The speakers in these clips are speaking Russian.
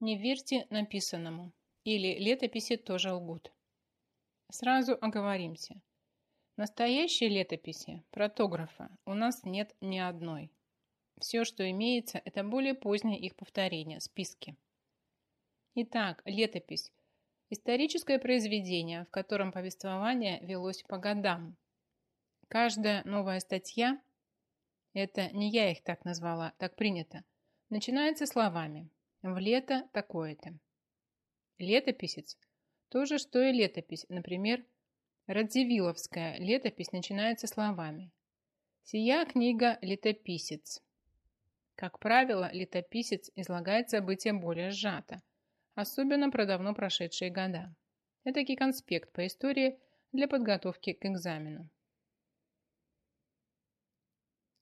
Не верьте написанному, или летописи тоже лгут. Сразу оговоримся. Настоящей летописи, протографа, у нас нет ни одной. Все, что имеется, это более позднее их повторение, списки. Итак, летопись – историческое произведение, в котором повествование велось по годам. Каждая новая статья – это не я их так назвала, так принято – начинается словами «в лето такое-то». Летописец – то же, что и летопись. Например, Радзивилловская летопись начинается словами «Сия книга – летописец». Как правило, летописец излагает события более сжато, особенно про давно прошедшие года. Это конспект по истории для подготовки к экзамену.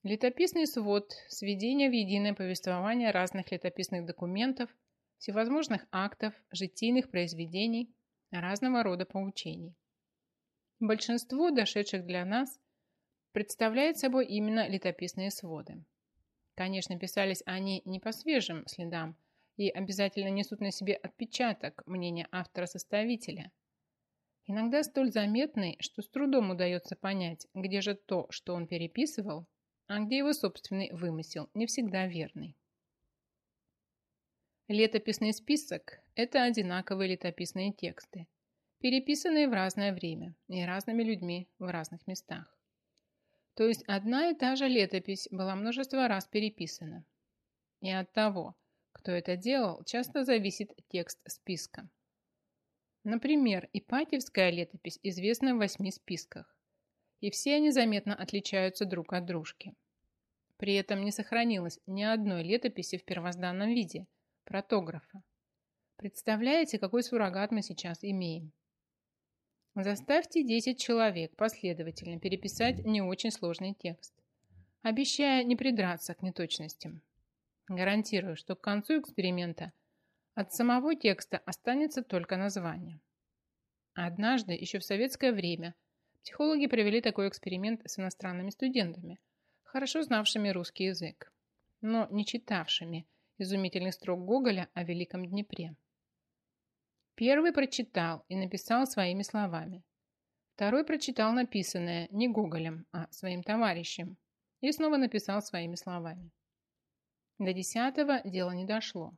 Летописный свод – сведение в единое повествование разных летописных документов, всевозможных актов, житийных произведений, разного рода поучений. Большинство дошедших для нас представляет собой именно летописные своды. Конечно, писались они не по свежим следам и обязательно несут на себе отпечаток мнения автора-составителя. Иногда столь заметный, что с трудом удается понять, где же то, что он переписывал, а где его собственный вымысел, не всегда верный. Летописный список – это одинаковые летописные тексты, переписанные в разное время и разными людьми в разных местах. То есть одна и та же летопись была множество раз переписана. И от того, кто это делал, часто зависит текст списка. Например, Ипатьевская летопись известна в восьми списках и все они заметно отличаются друг от дружки. При этом не сохранилось ни одной летописи в первозданном виде, протографа. Представляете, какой суррогат мы сейчас имеем? Заставьте 10 человек последовательно переписать не очень сложный текст, обещая не придраться к неточностям. Гарантирую, что к концу эксперимента от самого текста останется только название. Однажды, еще в советское время, Психологи провели такой эксперимент с иностранными студентами, хорошо знавшими русский язык, но не читавшими изумительный строк Гоголя о Великом Днепре. Первый прочитал и написал своими словами. Второй прочитал написанное не Гоголем, а своим товарищем и снова написал своими словами. До десятого дело не дошло.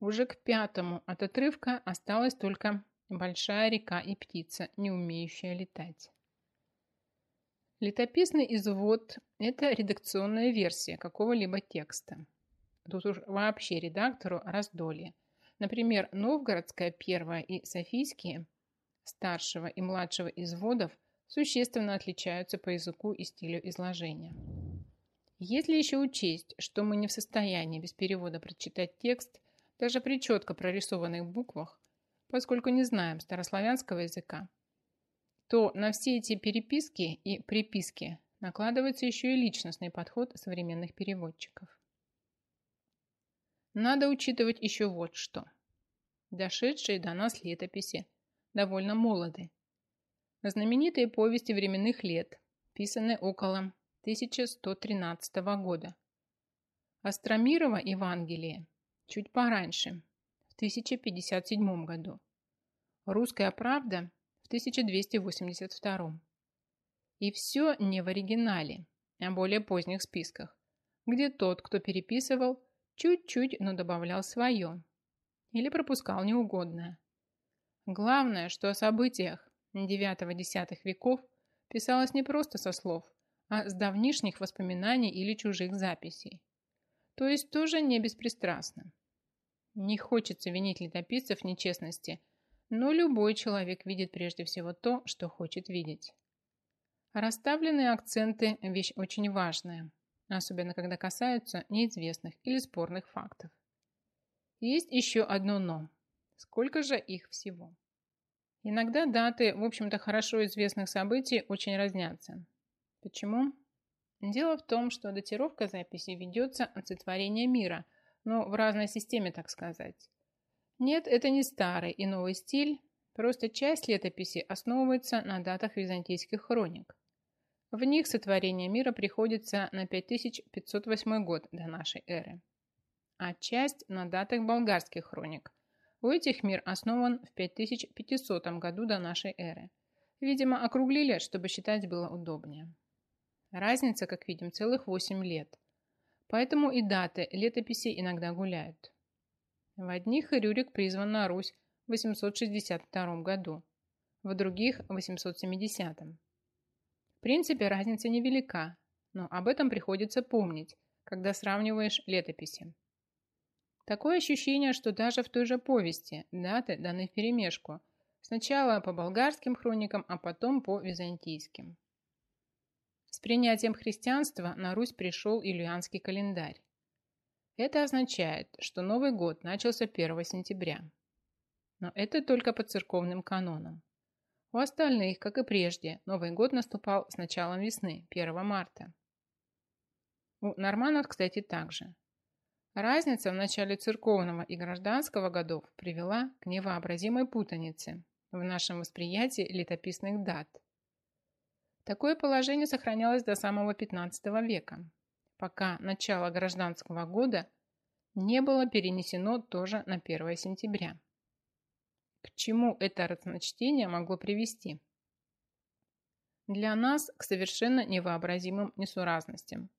Уже к пятому от отрывка осталось только Большая река и птица, не умеющая летать. Летописный извод – это редакционная версия какого-либо текста. Тут уж вообще редактору раздолье. Например, Новгородская первая и Софийские старшего и младшего изводов существенно отличаются по языку и стилю изложения. Если еще учесть, что мы не в состоянии без перевода прочитать текст, даже при четко прорисованных буквах, поскольку не знаем старославянского языка, то на все эти переписки и приписки накладывается еще и личностный подход современных переводчиков. Надо учитывать еще вот что. Дошедшие до нас летописи довольно молоды. Знаменитые повести временных лет, писаны около 1113 года. Астромирова Евангелие чуть пораньше, 1057 году. Русская правда в 1282. И все не в оригинале, а более поздних списках, где тот, кто переписывал, чуть-чуть, но добавлял свое или пропускал неугодное. Главное, что о событиях 9-10 веков писалось не просто со слов, а с давнишних воспоминаний или чужих записей. То есть тоже не беспристрастно. Не хочется винить летописцев в нечестности, но любой человек видит прежде всего то, что хочет видеть. Расставленные акценты – вещь очень важная, особенно когда касаются неизвестных или спорных фактов. Есть еще одно «но». Сколько же их всего? Иногда даты, в общем-то, хорошо известных событий очень разнятся. Почему? Дело в том, что датировка записи ведется от сотворения мира – ну, в разной системе, так сказать. Нет, это не старый и новый стиль, просто часть летописи основывается на датах византийских хроник. В них сотворение мира приходится на 5508 год до нашей эры. а часть на датах болгарских хроник. У этих мир основан в 5500 году до нашей эры. Видимо, округлили, чтобы считать было удобнее. Разница, как видим, целых 8 лет. Поэтому и даты летописей иногда гуляют. В одних Рюрик призван на Русь в 862 году, в других – в 870. В принципе, разница невелика, но об этом приходится помнить, когда сравниваешь летописи. Такое ощущение, что даже в той же повести даты даны вперемешку. Сначала по болгарским хроникам, а потом по византийским. С принятием христианства на Русь пришел Ильянский календарь. Это означает, что Новый год начался 1 сентября. Но это только по церковным канонам. У остальных, как и прежде, Новый год наступал с началом весны, 1 марта. У норманов, кстати, также. Разница в начале церковного и гражданского годов привела к невообразимой путанице в нашем восприятии летописных дат. Такое положение сохранялось до самого XV века, пока начало гражданского года не было перенесено тоже на 1 сентября. К чему это разночтение могло привести? Для нас к совершенно невообразимым несуразностям.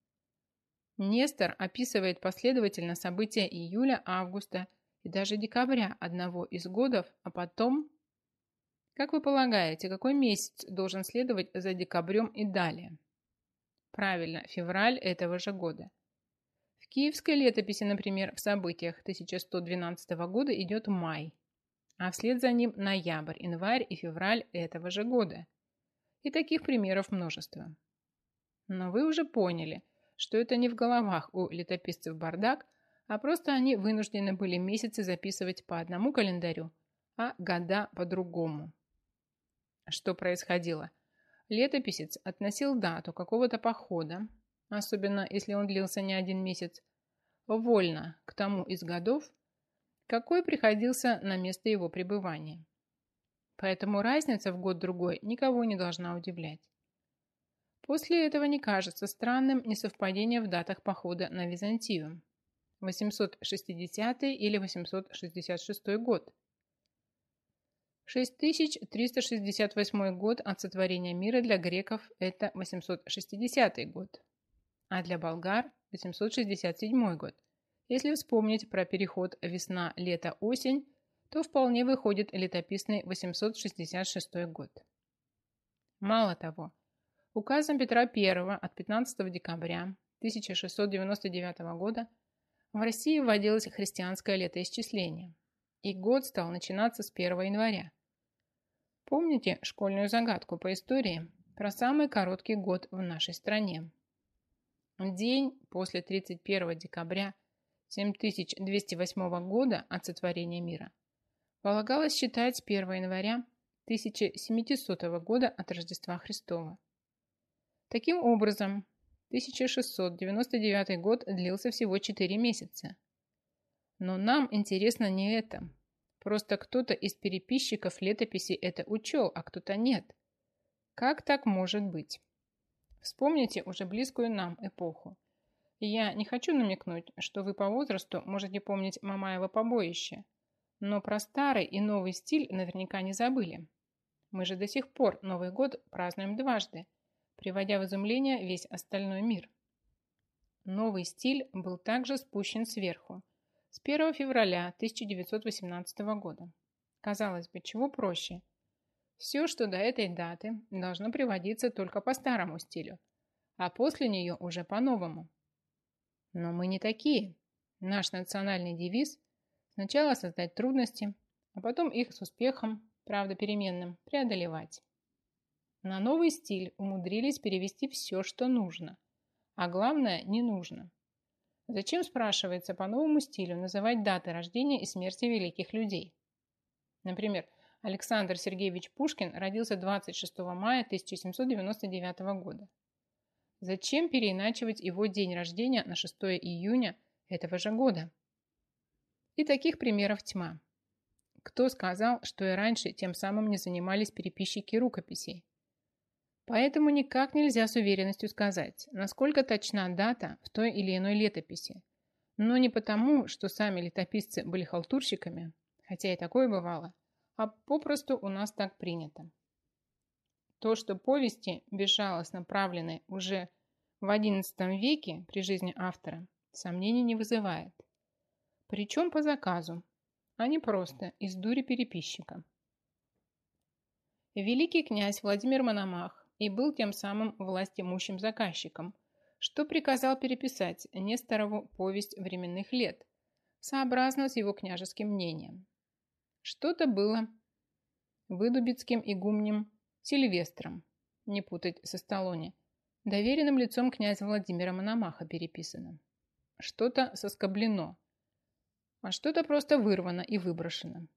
Нестор описывает последовательно события июля, августа и даже декабря одного из годов, а потом... Как вы полагаете, какой месяц должен следовать за декабрем и далее? Правильно, февраль этого же года. В киевской летописи, например, в событиях 1112 года идет май, а вслед за ним ноябрь, январь и февраль этого же года. И таких примеров множество. Но вы уже поняли – что это не в головах у летописцев бардак, а просто они вынуждены были месяцы записывать по одному календарю, а года по другому. Что происходило? Летописец относил дату какого-то похода, особенно если он длился не один месяц, вольно к тому из годов, какой приходился на место его пребывания. Поэтому разница в год-другой никого не должна удивлять. После этого не кажется странным несовпадение в датах похода на Византию. 860 или 866 год. 6368 год от сотворения мира для греков – это 860 год, а для болгар – 867 год. Если вспомнить про переход весна-лето-осень, то вполне выходит летописный 866 год. Мало того, Указом Петра I от 15 декабря 1699 года в России вводилось христианское летоисчисление, и год стал начинаться с 1 января. Помните школьную загадку по истории про самый короткий год в нашей стране? День после 31 декабря 7208 года от сотворения мира полагалось считать 1 января 1700 года от Рождества Христова. Таким образом, 1699 год длился всего 4 месяца. Но нам интересно не это. Просто кто-то из переписчиков летописи это учел, а кто-то нет. Как так может быть? Вспомните уже близкую нам эпоху. Я не хочу намекнуть, что вы по возрасту можете помнить Мамаева побоище, но про старый и новый стиль наверняка не забыли. Мы же до сих пор Новый год празднуем дважды – приводя в изумление весь остальной мир. Новый стиль был также спущен сверху, с 1 февраля 1918 года. Казалось бы, чего проще? Все, что до этой даты, должно приводиться только по старому стилю, а после нее уже по-новому. Но мы не такие. Наш национальный девиз – сначала создать трудности, а потом их с успехом, правда переменным, преодолевать. На новый стиль умудрились перевести все, что нужно. А главное, не нужно. Зачем, спрашивается, по новому стилю называть даты рождения и смерти великих людей? Например, Александр Сергеевич Пушкин родился 26 мая 1799 года. Зачем переиначивать его день рождения на 6 июня этого же года? И таких примеров тьма. Кто сказал, что и раньше тем самым не занимались переписчики рукописей? Поэтому никак нельзя с уверенностью сказать, насколько точна дата в той или иной летописи. Но не потому, что сами летописцы были халтурщиками, хотя и такое бывало, а попросту у нас так принято. То, что повести безжалостно правлены уже в XI веке при жизни автора, сомнений не вызывает. Причем по заказу, а не просто из дури переписчика. Великий князь Владимир Мономах и был тем самым властимущим заказчиком, что приказал переписать Несторову повесть временных лет, сообразно с его княжеским мнением. Что-то было выдубицким игумнем Сильвестром, не путать со Сталлоне, доверенным лицом князя Владимира Мономаха переписано. Что-то соскоблено, а что-то просто вырвано и выброшено.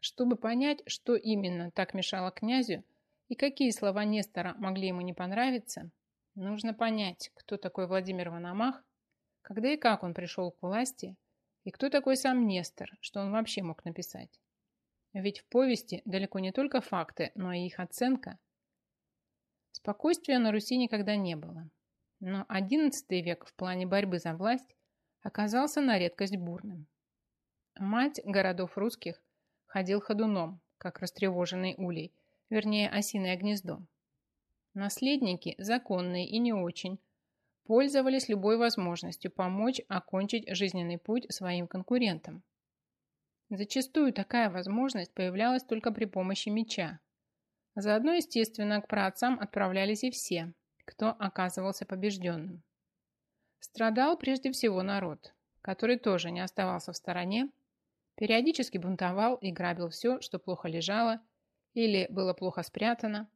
Чтобы понять, что именно так мешало князю и какие слова Нестора могли ему не понравиться, нужно понять, кто такой Владимир Мономах, когда и как он пришел к власти, и кто такой сам Нестор, что он вообще мог написать. Ведь в повести далеко не только факты, но и их оценка. Спокойствия на Руси никогда не было. Но XI век в плане борьбы за власть оказался на редкость бурным. Мать городов русских ходил ходуном, как растревоженный улей, вернее осиное гнездо. Наследники, законные и не очень, пользовались любой возможностью помочь окончить жизненный путь своим конкурентам. Зачастую такая возможность появлялась только при помощи меча. Заодно, естественно, к праотцам отправлялись и все, кто оказывался побежденным. Страдал прежде всего народ, который тоже не оставался в стороне, периодически бунтовал и грабил все, что плохо лежало или было плохо спрятано,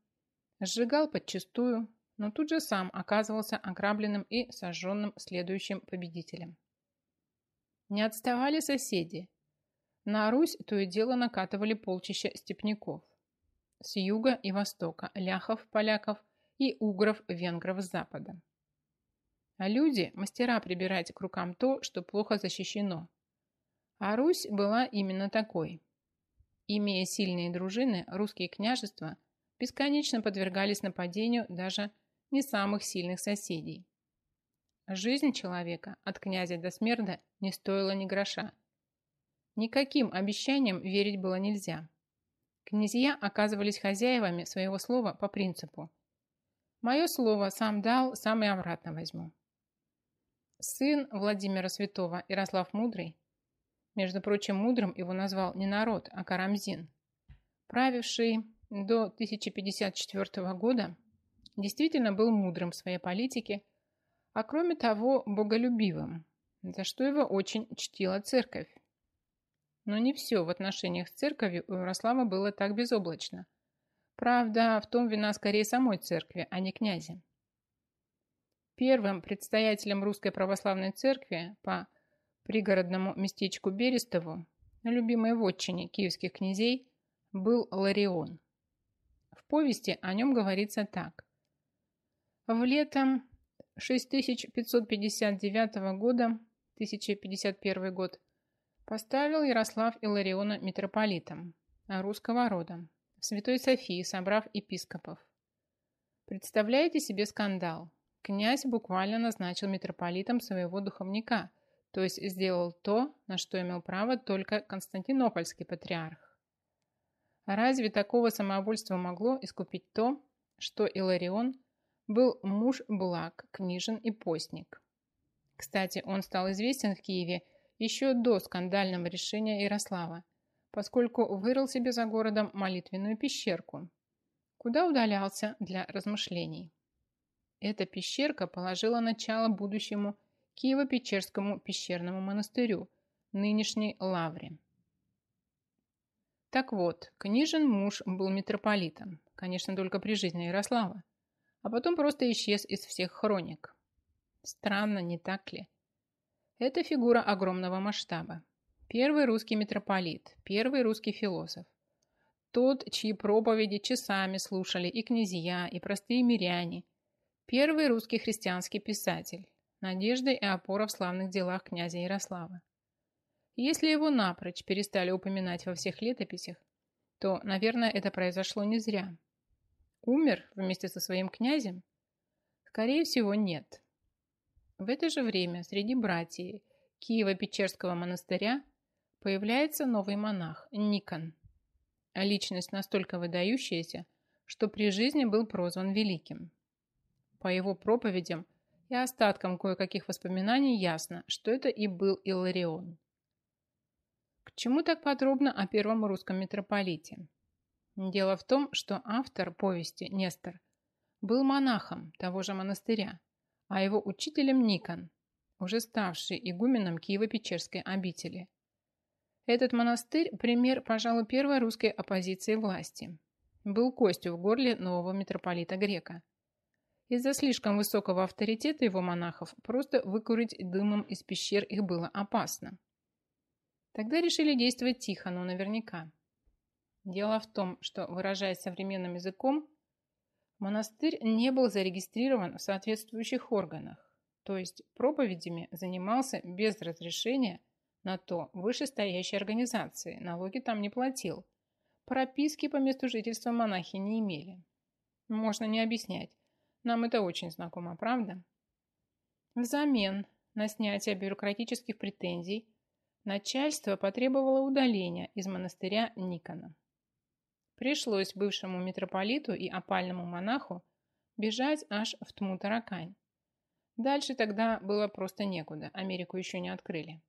сжигал подчистую, но тут же сам оказывался ограбленным и сожженным следующим победителем. Не отставали соседи – на Русь то и дело накатывали полчища степняков. С юга и востока, ляхов, поляков и угров, венгров с запада. А люди – мастера прибирать к рукам то, что плохо защищено. А Русь была именно такой. Имея сильные дружины, русские княжества бесконечно подвергались нападению даже не самых сильных соседей. Жизнь человека от князя до смерда не стоила ни гроша, Никаким обещаниям верить было нельзя. Князья оказывались хозяевами своего слова по принципу «Мое слово сам дал, сам и обратно возьму». Сын Владимира Святого, Ярослав Мудрый, между прочим, мудрым его назвал не народ, а Карамзин, правивший до 1054 года, действительно был мудрым в своей политике, а кроме того боголюбивым, за что его очень чтила церковь. Но не все в отношениях с церковью у Ярослава было так безоблачно. Правда, в том вина скорее самой церкви, а не князя. Первым предстоятелем Русской Православной Церкви по пригородному местечку Берестову, на любимой вотчине киевских князей, был Ларион. В повести о нем говорится так. В летом 6559 года, 1051 год, Поставил Ярослав Илариона митрополитом русского рода в Святой Софии, собрав епископов. Представляете себе скандал? Князь буквально назначил митрополитом своего духовника, то есть сделал то, на что имел право только Константинопольский патриарх. Разве такого самовольства могло искупить то, что Иларион был муж благ, книжен и постник? Кстати, он стал известен в Киеве еще до скандального решения Ярослава, поскольку вырыл себе за городом молитвенную пещерку, куда удалялся для размышлений. Эта пещерка положила начало будущему Киево-Печерскому пещерному монастырю, нынешней Лавре. Так вот, книжен муж был митрополитом, конечно, только при жизни Ярослава, а потом просто исчез из всех хроник. Странно, не так ли? Это фигура огромного масштаба. Первый русский митрополит, первый русский философ. Тот, чьи проповеди часами слушали и князья, и простые миряне. Первый русский христианский писатель. Надежда и опора в славных делах князя Ярослава. Если его напрочь перестали упоминать во всех летописях, то, наверное, это произошло не зря. Умер вместе со своим князем? Скорее всего, нет. В это же время среди братьев Киево-Печерского монастыря появляется новый монах Никон. Личность настолько выдающаяся, что при жизни был прозван Великим. По его проповедям и остаткам кое-каких воспоминаний ясно, что это и был Илларион. К чему так подробно о первом русском митрополите? Дело в том, что автор повести Нестор был монахом того же монастыря, а его учителем Никон, уже ставший игуменом Киево-Печерской обители. Этот монастырь – пример, пожалуй, первой русской оппозиции власти. Был костью в горле нового митрополита Грека. Из-за слишком высокого авторитета его монахов просто выкурить дымом из пещер их было опасно. Тогда решили действовать тихо, но наверняка. Дело в том, что, выражаясь современным языком, монастырь не был зарегистрирован в соответствующих органах, то есть проповедями занимался без разрешения на то вышестоящей организации, налоги там не платил, прописки по месту жительства монахи не имели. Можно не объяснять, нам это очень знакомо, правда? Взамен на снятие бюрократических претензий начальство потребовало удаления из монастыря Никона. Пришлось бывшему митрополиту и опальному монаху бежать аж в Тмутаракань. Дальше тогда было просто некуда, Америку еще не открыли.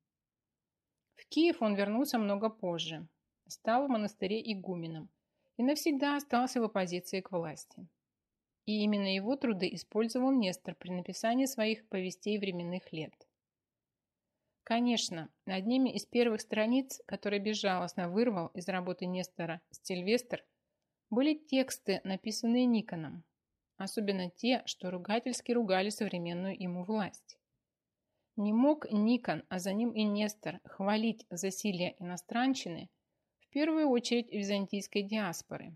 В Киев он вернулся много позже, стал в монастыре игуменом и навсегда остался в оппозиции к власти. И именно его труды использовал Нестор при написании своих повестей временных лет. Конечно, одними из первых страниц, которые безжалостно вырвал из работы Нестора Стильвестр, были тексты, написанные Никоном, особенно те, что ругательски ругали современную ему власть. Не мог Никон, а за ним и Нестор, хвалить засилие иностранщины, в первую очередь византийской диаспоры,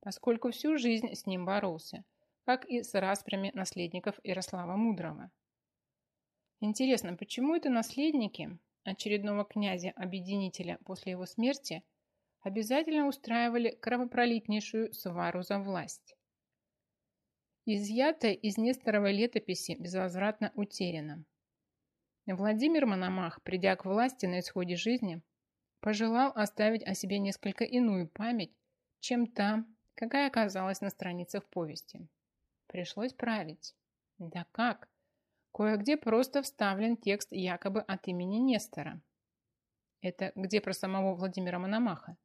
поскольку всю жизнь с ним боролся – как и с распрями наследников Ярослава Мудрого. Интересно, почему это наследники очередного князя-объединителя после его смерти обязательно устраивали кровопролитнейшую свару за власть? Изъято из Несторовой летописи безвозвратно утеряно. Владимир Мономах, придя к власти на исходе жизни, пожелал оставить о себе несколько иную память, чем та, какая оказалась на страницах повести. Пришлось править. Да как? Кое-где просто вставлен текст якобы от имени Нестора. Это где про самого Владимира Мономаха?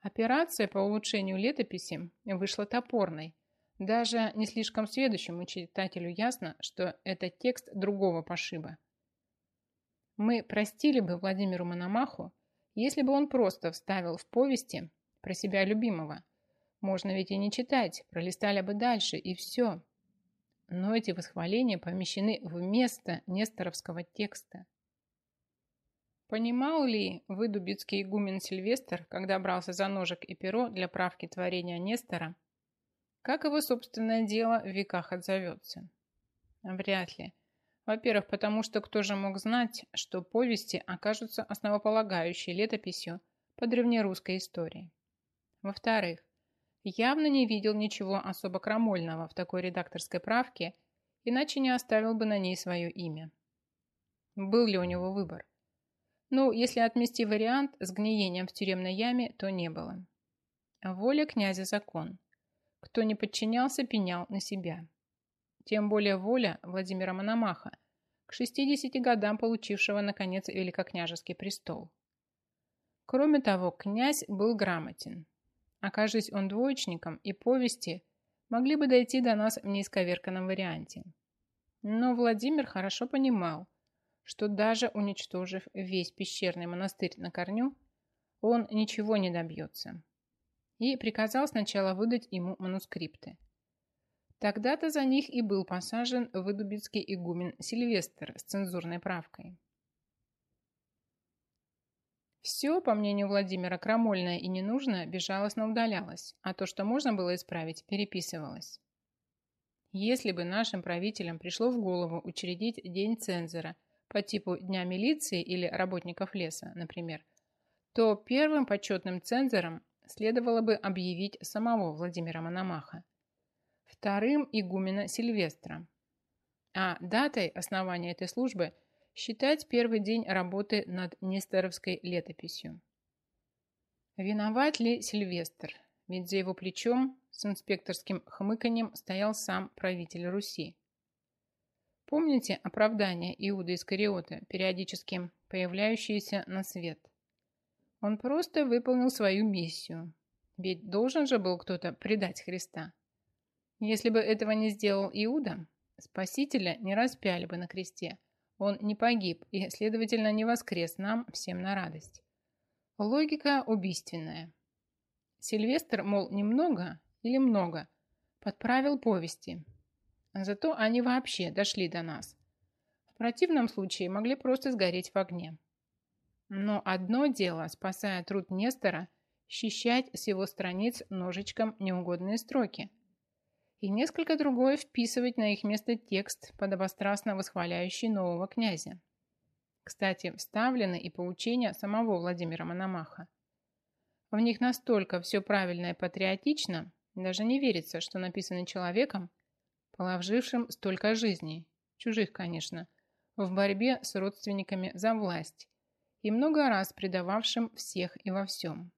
Операция по улучшению летописи вышла топорной. Даже не слишком следующему читателю ясно, что это текст другого пошиба. Мы простили бы Владимиру Мономаху, если бы он просто вставил в повести про себя любимого – можно ведь и не читать, пролистали бы дальше, и все. Но эти восхваления помещены вместо несторовского текста. Понимал ли выдубицкий игумен Сильвестр, когда брался за ножик и перо для правки творения Нестора, как его собственное дело в веках отзовется? Вряд ли. Во-первых, потому что кто же мог знать, что повести окажутся основополагающей летописью по древнерусской истории. Во-вторых, явно не видел ничего особо крамольного в такой редакторской правке, иначе не оставил бы на ней свое имя. Был ли у него выбор? Ну, если отмести вариант с гниением в тюремной яме, то не было. Воля князя закон. Кто не подчинялся, пенял на себя. Тем более воля Владимира Мономаха, к 60 годам получившего, наконец, великокняжеский престол. Кроме того, князь был грамотен, Окажись он двоечником, и повести могли бы дойти до нас в неисковерканном варианте. Но Владимир хорошо понимал, что даже уничтожив весь пещерный монастырь на корню, он ничего не добьется. И приказал сначала выдать ему манускрипты. Тогда-то за них и был посажен выдубицкий игумен Сильвестр с цензурной правкой. Все, по мнению Владимира, крамольное и ненужное безжалостно удалялось, а то, что можно было исправить, переписывалось. Если бы нашим правителям пришло в голову учредить День цензора по типу Дня милиции или работников леса, например, то первым почетным цензором следовало бы объявить самого Владимира Мономаха, вторым – игумена Сильвестра, а датой основания этой службы считать первый день работы над Несторовской летописью. Виноват ли Сильвестр? Ведь за его плечом с инспекторским хмыканьем стоял сам правитель Руси. Помните оправдание Иуда Искариота, периодически появляющееся на свет? Он просто выполнил свою миссию. Ведь должен же был кто-то предать Христа. Если бы этого не сделал Иуда, Спасителя не распяли бы на кресте. Он не погиб и, следовательно, не воскрес нам всем на радость. Логика убийственная. Сильвестр, мол, немного или много, подправил повести. Зато они вообще дошли до нас. В противном случае могли просто сгореть в огне. Но одно дело, спасая труд Нестора, счищать с его страниц ножичком неугодные строки. И несколько другое вписывать на их место текст, подобострастно восхваляющий нового князя. Кстати, вставлены и поучения самого Владимира Мономаха. В них настолько все правильно и патриотично, даже не верится, что написано человеком, положившим столько жизней, чужих, конечно, в борьбе с родственниками за власть и много раз предававшим всех и во всем.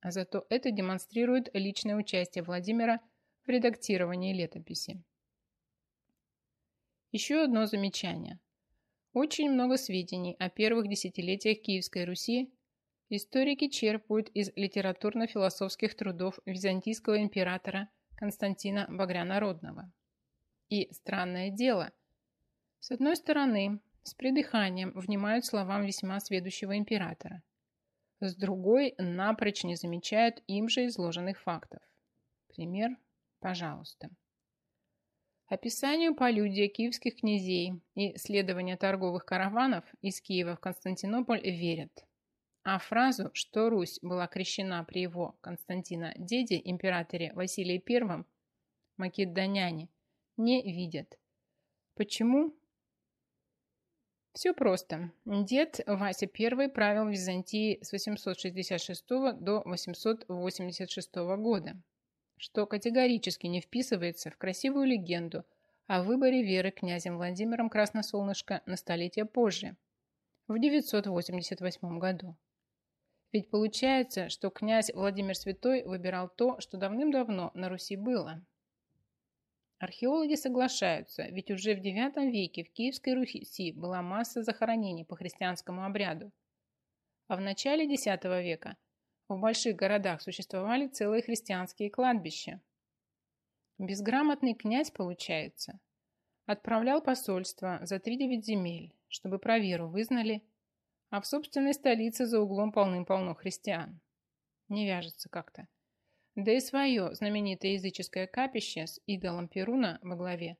А зато это демонстрирует личное участие Владимира в редактировании летописи. Еще одно замечание. Очень много сведений о первых десятилетиях Киевской Руси историки черпают из литературно-философских трудов византийского императора Константина Багрянародного. И странное дело. С одной стороны, с придыханием внимают словам весьма сведущего императора. С другой, напрочь не замечают им же изложенных фактов. Пример, пожалуйста. Описанию полюдия киевских князей и следования торговых караванов из Киева в Константинополь верят. А фразу, что Русь была крещена при его, Константина, деде, императоре Василии I, македоняне, не видят. Почему? Все просто. Дед Вася I правил в Византии с 866 до 886 года, что категорически не вписывается в красивую легенду о выборе веры князем Владимиром Красносолнышко на столетие позже, в 988 году. Ведь получается, что князь Владимир Святой выбирал то, что давным-давно на Руси было. Археологи соглашаются, ведь уже в IX веке в Киевской Руси была масса захоронений по христианскому обряду. А в начале X века в больших городах существовали целые христианские кладбища. Безграмотный князь, получается, отправлял посольство за 3-9 земель, чтобы про веру вызнали а в собственной столице за углом полным-полно христиан. Не вяжется как-то. Да и свое знаменитое языческое капище с идолом Перуна во главе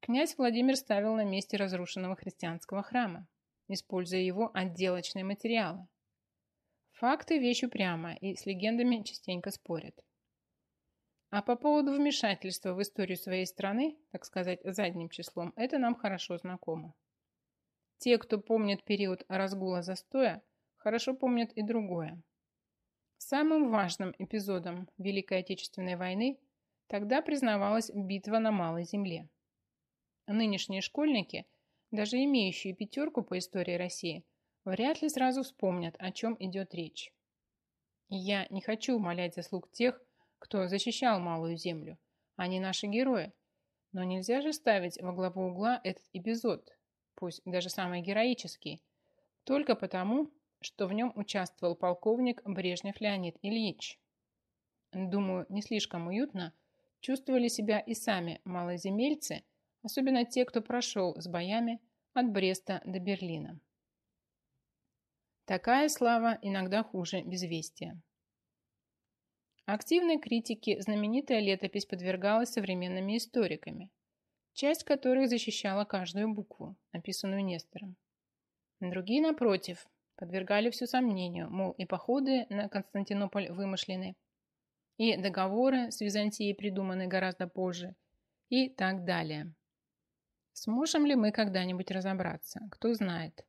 князь Владимир ставил на месте разрушенного христианского храма, используя его отделочные материалы. Факты вещь упрямо и с легендами частенько спорят. А по поводу вмешательства в историю своей страны, так сказать, задним числом, это нам хорошо знакомо. Те, кто помнит период разгула застоя, хорошо помнят и другое. Самым важным эпизодом Великой Отечественной войны тогда признавалась битва на Малой Земле. Нынешние школьники, даже имеющие пятерку по истории России, вряд ли сразу вспомнят, о чем идет речь. Я не хочу умолять заслуг тех, кто защищал Малую Землю. Они наши герои. Но нельзя же ставить во главу угла этот эпизод, пусть даже самый героический, только потому, что в нем участвовал полковник Брежнев Леонид Ильич. Думаю, не слишком уютно чувствовали себя и сами малоземельцы, особенно те, кто прошел с боями от Бреста до Берлина. Такая слава иногда хуже безвестия. Активной критике знаменитая летопись подвергалась современными историками – часть которых защищала каждую букву, написанную Нестором. Другие, напротив, подвергали всю сомнению, мол, и походы на Константинополь вымышлены, и договоры с Византией придуманы гораздо позже, и так далее. Сможем ли мы когда-нибудь разобраться? Кто знает.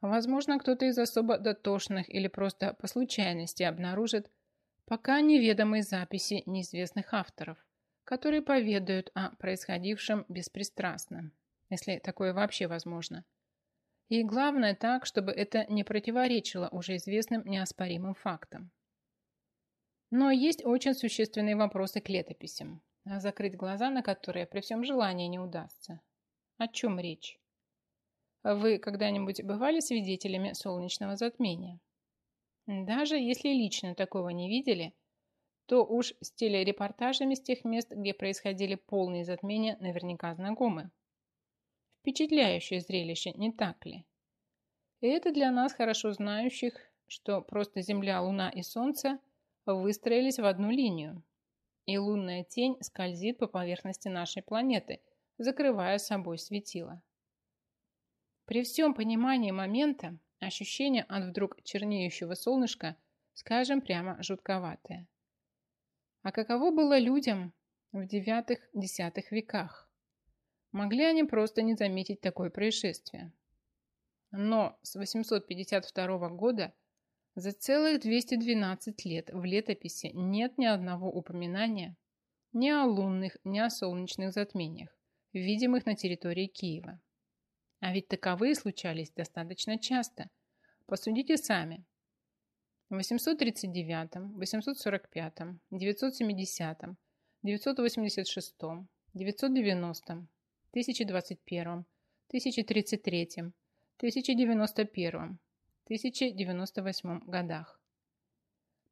Возможно, кто-то из особо дотошных или просто по случайности обнаружит пока неведомые записи неизвестных авторов которые поведают о происходившем беспристрастно, если такое вообще возможно. И главное так, чтобы это не противоречило уже известным неоспоримым фактам. Но есть очень существенные вопросы к летописям, а закрыть глаза на которые при всем желании не удастся. О чем речь? Вы когда-нибудь бывали свидетелями солнечного затмения? Даже если лично такого не видели, то уж с телерепортажами с тех мест, где происходили полные затмения, наверняка знакомы. Впечатляющее зрелище, не так ли? И это для нас, хорошо знающих, что просто Земля, Луна и Солнце – выстроились в одну линию, и лунная тень скользит по поверхности нашей планеты, закрывая собой светило. При всем понимании момента ощущение от вдруг чернеющего солнышка, скажем прямо, жутковатое. А каково было людям в девятых-десятых веках? Могли они просто не заметить такое происшествие? Но с 852 года за целых 212 лет в летописи нет ни одного упоминания ни о лунных, ни о солнечных затмениях, видимых на территории Киева. А ведь таковые случались достаточно часто. Посудите сами. В 839, 845, 970, 986, 990, 1021, 1033, 1091, 1098 годах.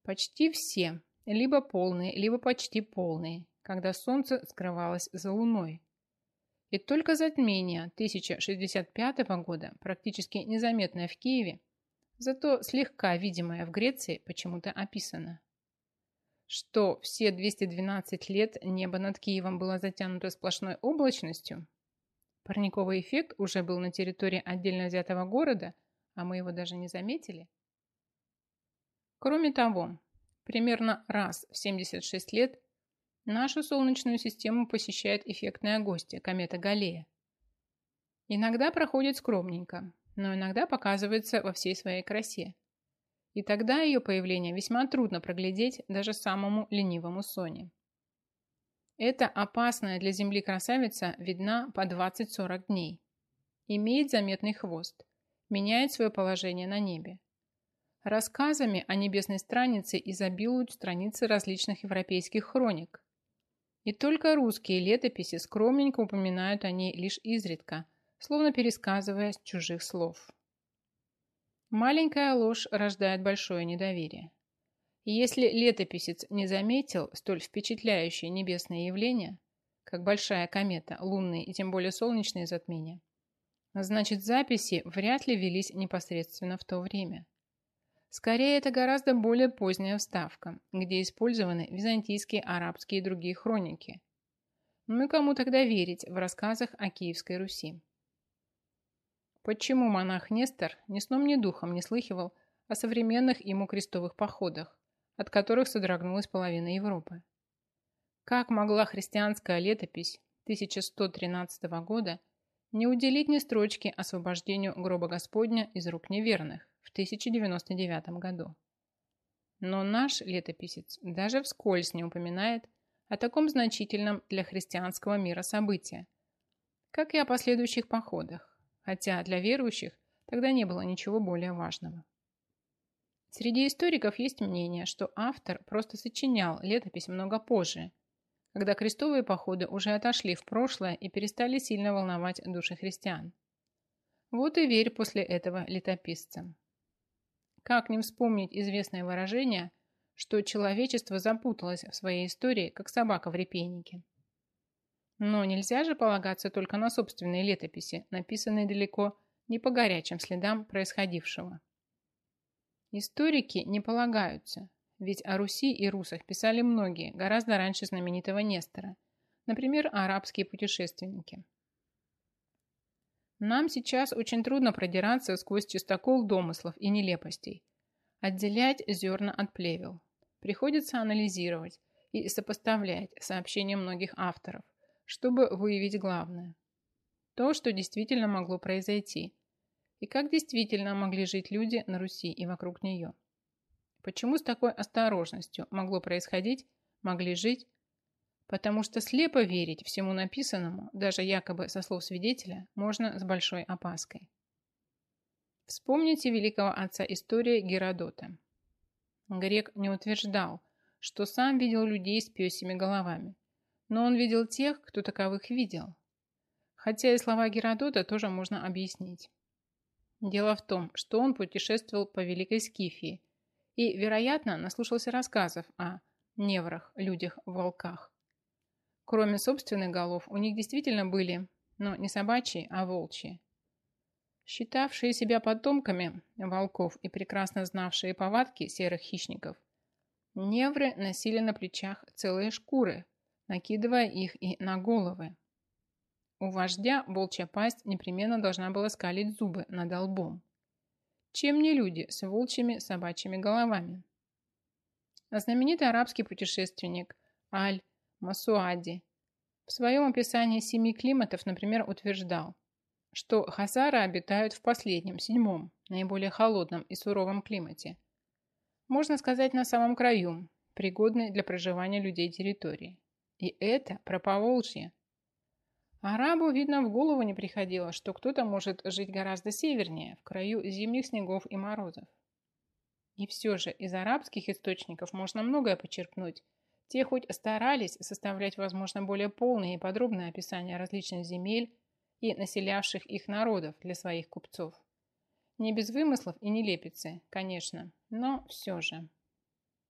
Почти все, либо полные, либо почти полные, когда Солнце скрывалось за Луной. И только затмение 1065 года, практически незаметное в Киеве, зато слегка видимое в Греции, почему-то описано. Что все 212 лет небо над Киевом было затянуто сплошной облачностью? Парниковый эффект уже был на территории отдельно взятого города – а мы его даже не заметили. Кроме того, примерно раз в 76 лет нашу Солнечную систему посещает эффектная гостья, комета Галлея. Иногда проходит скромненько, но иногда показывается во всей своей красе. И тогда ее появление весьма трудно проглядеть даже самому ленивому Соне. Эта опасная для Земли красавица видна по 20-40 дней. Имеет заметный хвост меняет свое положение на небе. Рассказами о небесной странице изобилуют страницы различных европейских хроник. И только русские летописи скромненько упоминают о ней лишь изредка, словно пересказывая чужих слов. Маленькая ложь рождает большое недоверие. И если летописец не заметил столь впечатляющее небесное явление, как большая комета, лунные и тем более солнечные затмения, Значит, записи вряд ли велись непосредственно в то время. Скорее, это гораздо более поздняя вставка, где использованы византийские, арабские и другие хроники. Ну и кому тогда верить в рассказах о Киевской Руси? Почему монах Нестор ни сном, ни духом не слыхивал о современных ему крестовых походах, от которых содрогнулась половина Европы? Как могла христианская летопись 1113 года не уделить ни строчки освобождению гроба Господня из рук неверных в 1099 году. Но наш летописец даже вскользь не упоминает о таком значительном для христианского мира событии, как и о последующих походах, хотя для верующих тогда не было ничего более важного. Среди историков есть мнение, что автор просто сочинял летопись много позже – когда крестовые походы уже отошли в прошлое и перестали сильно волновать души христиан. Вот и верь после этого летописцам. Как не вспомнить известное выражение, что человечество запуталось в своей истории, как собака в репейнике. Но нельзя же полагаться только на собственные летописи, написанные далеко не по горячим следам происходившего. Историки не полагаются, ведь о Руси и русах писали многие, гораздо раньше знаменитого Нестора. Например, арабские путешественники. Нам сейчас очень трудно продираться сквозь чистокол домыслов и нелепостей. Отделять зерна от плевел. Приходится анализировать и сопоставлять сообщения многих авторов, чтобы выявить главное. То, что действительно могло произойти, и как действительно могли жить люди на Руси и вокруг нее. Почему с такой осторожностью могло происходить, могли жить? Потому что слепо верить всему написанному, даже якобы со слов свидетеля, можно с большой опаской. Вспомните великого отца истории Геродота. Грек не утверждал, что сам видел людей с пёсими головами, но он видел тех, кто таковых видел. Хотя и слова Геродота тоже можно объяснить. Дело в том, что он путешествовал по Великой Скифии и, вероятно, наслушался рассказов о неврах, людях, волках. Кроме собственных голов, у них действительно были, но не собачьи, а волчьи. Считавшие себя потомками волков и прекрасно знавшие повадки серых хищников, невры носили на плечах целые шкуры, накидывая их и на головы. У вождя волчья пасть непременно должна была скалить зубы над лбом. Чем не люди с волчьими собачьими головами? А знаменитый арабский путешественник Аль-Масуади в своем описании семи климатов, например, утверждал, что хазары обитают в последнем, седьмом, наиболее холодном и суровом климате. Можно сказать, на самом краю, пригодной для проживания людей территории. И это про Поволжье. Арабу, видно, в голову не приходило, что кто-то может жить гораздо севернее, в краю зимних снегов и морозов. И все же из арабских источников можно многое почерпнуть. Те хоть старались составлять, возможно, более полные и подробные описания различных земель и населявших их народов для своих купцов. Не без вымыслов и нелепицы, конечно, но все же.